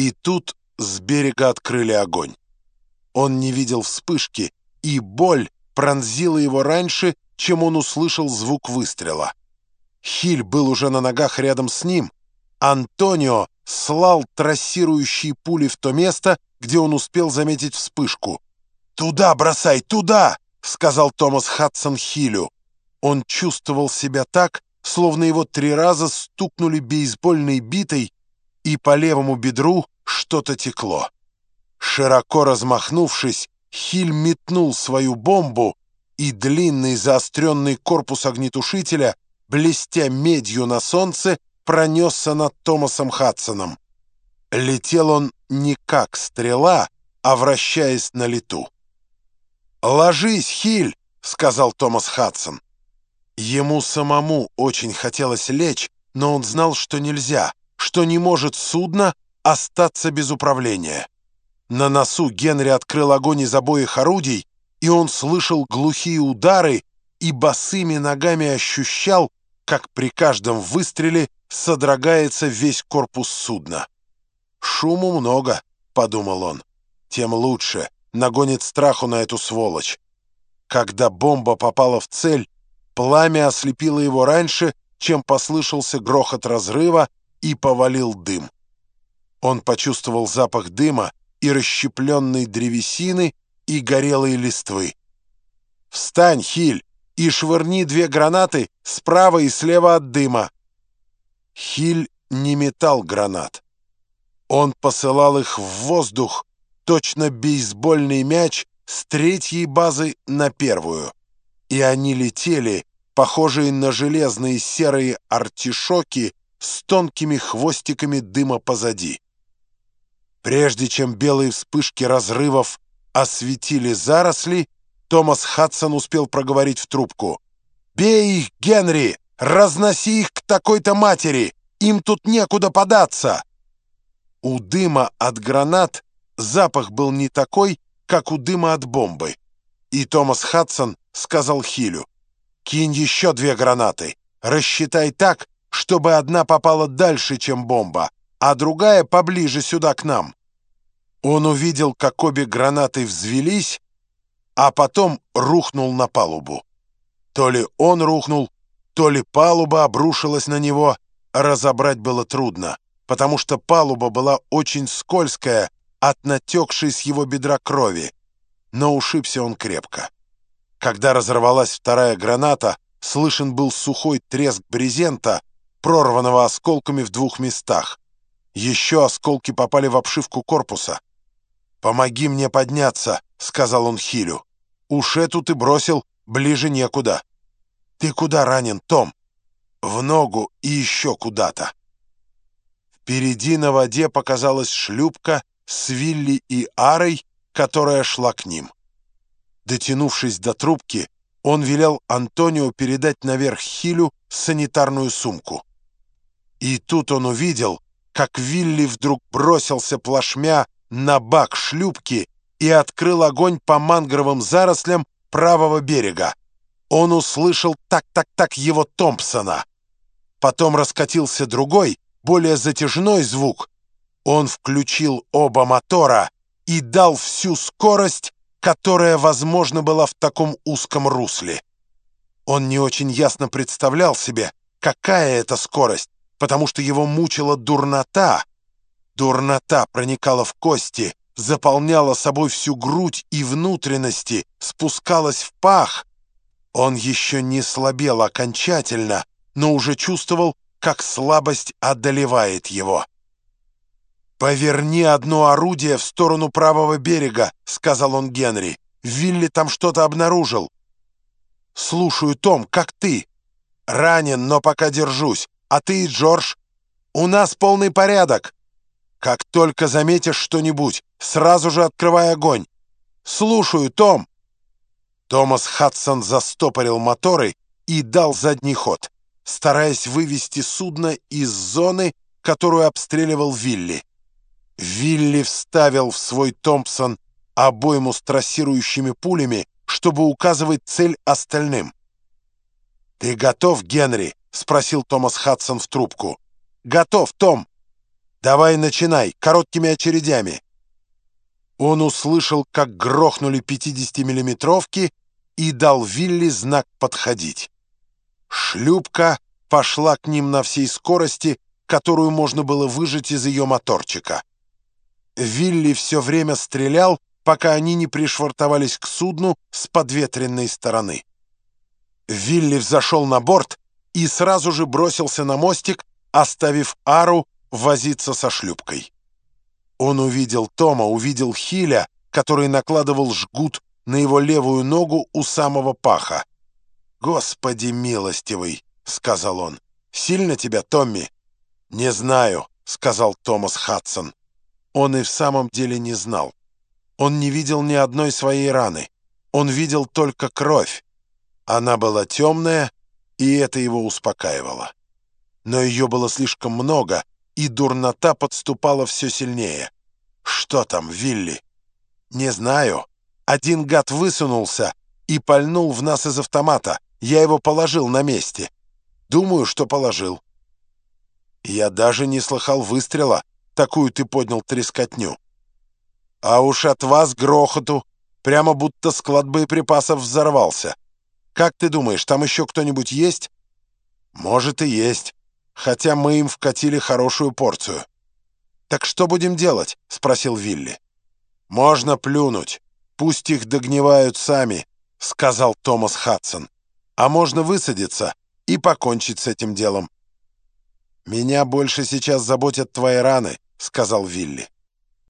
И тут с берега открыли огонь. Он не видел вспышки, и боль пронзила его раньше, чем он услышал звук выстрела. Хиль был уже на ногах рядом с ним. Антонио слал трассирующие пули в то место, где он успел заметить вспышку. «Туда бросай, туда!» — сказал Томас Хадсон Хилю. Он чувствовал себя так, словно его три раза стукнули бейсбольной битой, и по левому бедру что-то текло. Широко размахнувшись, Хиль метнул свою бомбу, и длинный заостренный корпус огнетушителя, блестя медью на солнце, пронесся над Томасом Хадсоном. Летел он не как стрела, а вращаясь на лету. «Ложись, Хиль!» — сказал Томас Хадсон. Ему самому очень хотелось лечь, но он знал, что нельзя, что не может судно остаться без управления. На носу Генри открыл огонь из обоих орудий, и он слышал глухие удары и босыми ногами ощущал, как при каждом выстреле содрогается весь корпус судна. «Шуму много», — подумал он, — «тем лучше» нагонит страху на эту сволочь. Когда бомба попала в цель, пламя ослепило его раньше, чем послышался грохот разрыва и повалил дым. Он почувствовал запах дыма и расщепленной древесины и горелой листвы. «Встань, Хиль, и швырни две гранаты справа и слева от дыма!» Хиль не метал гранат. Он посылал их в воздух, точно бейсбольный мяч с третьей базы на первую. И они летели, похожие на железные серые артишоки с тонкими хвостиками дыма позади. Прежде чем белые вспышки разрывов осветили заросли, Томас Хадсон успел проговорить в трубку. «Бей их, Генри! Разноси их к такой-то матери! Им тут некуда податься!» У дыма от гранат запах был не такой, как у дыма от бомбы. И Томас Хадсон сказал Хилю, «Кинь еще две гранаты. Рассчитай так, чтобы одна попала дальше, чем бомба, а другая поближе сюда к нам». Он увидел, как обе гранаты взвелись, а потом рухнул на палубу. То ли он рухнул, то ли палуба обрушилась на него, разобрать было трудно, потому что палуба была очень скользкая, от натекшей с его бедра крови, но ушибся он крепко. Когда разорвалась вторая граната, слышен был сухой треск брезента, прорванного осколками в двух местах. Еще осколки попали в обшивку корпуса. «Помоги мне подняться», — сказал он Хилю. «Уж эту ты бросил, ближе некуда». «Ты куда ранен, Том?» «В ногу и еще куда-то». Впереди на воде показалась шлюпка с Вилли и Арой, которая шла к ним. Дотянувшись до трубки, он велел Антонио передать наверх Хилю санитарную сумку. И тут он увидел, как Вилли вдруг бросился плашмя на бак шлюпки и открыл огонь по мангровым зарослям правого берега. Он услышал так-так-так его Томпсона. Потом раскатился другой, более затяжной звук, он включил оба мотора и дал всю скорость, которая, возможно, была в таком узком русле. Он не очень ясно представлял себе, какая это скорость, потому что его мучила дурнота. Дурнота проникала в кости, заполняла собой всю грудь и внутренности, спускалась в пах. Он еще не слабел окончательно, но уже чувствовал, как слабость одолевает его. «Поверни одно орудие в сторону правого берега», — сказал он Генри. «Вилли там что-то обнаружил». «Слушаю, Том, как ты?» «Ранен, но пока держусь. А ты Джордж?» «У нас полный порядок». «Как только заметишь что-нибудь, сразу же открывай огонь». «Слушаю, Том». Томас Хадсон застопорил моторы и дал задний ход, стараясь вывести судно из зоны, которую обстреливал Вилли. Вилли вставил в свой Томпсон обойму с трассирующими пулями, чтобы указывать цель остальным. «Ты готов, Генри?» — спросил Томас Хадсон в трубку. «Готов, Том!» «Давай начинай, короткими очередями!» Он услышал, как грохнули 50-миллиметровки и дал Вилли знак «подходить». Шлюпка пошла к ним на всей скорости, которую можно было выжать из ее моторчика. Вилли все время стрелял, пока они не пришвартовались к судну с подветренной стороны. Вилли взошел на борт и сразу же бросился на мостик, оставив Ару возиться со шлюпкой. Он увидел Тома, увидел Хиля, который накладывал жгут на его левую ногу у самого паха. «Господи милостивый!» — сказал он. «Сильно тебя, Томми?» «Не знаю», — сказал Томас Хадсон. Он и в самом деле не знал. Он не видел ни одной своей раны. Он видел только кровь. Она была темная, и это его успокаивало. Но ее было слишком много, и дурнота подступала все сильнее. «Что там, Вилли?» «Не знаю. Один гад высунулся и пальнул в нас из автомата. Я его положил на месте. Думаю, что положил». «Я даже не слыхал выстрела. Такую ты поднял трескотню». «А уж от вас грохоту, прямо будто склад боеприпасов взорвался. Как ты думаешь, там еще кто-нибудь есть?» «Может и есть, хотя мы им вкатили хорошую порцию». «Так что будем делать?» — спросил Вилли. «Можно плюнуть. Пусть их догнивают сами», — сказал Томас Хадсон. «А можно высадиться и покончить с этим делом». «Меня больше сейчас заботят твои раны», — сказал Вилли.